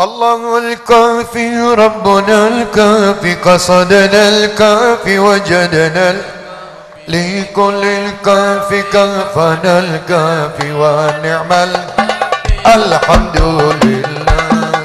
الله الكافي ربنا الكافي قصدنا الكافي وجدنا لكل الكافي كافنا الكافي ونعم الحمد لله.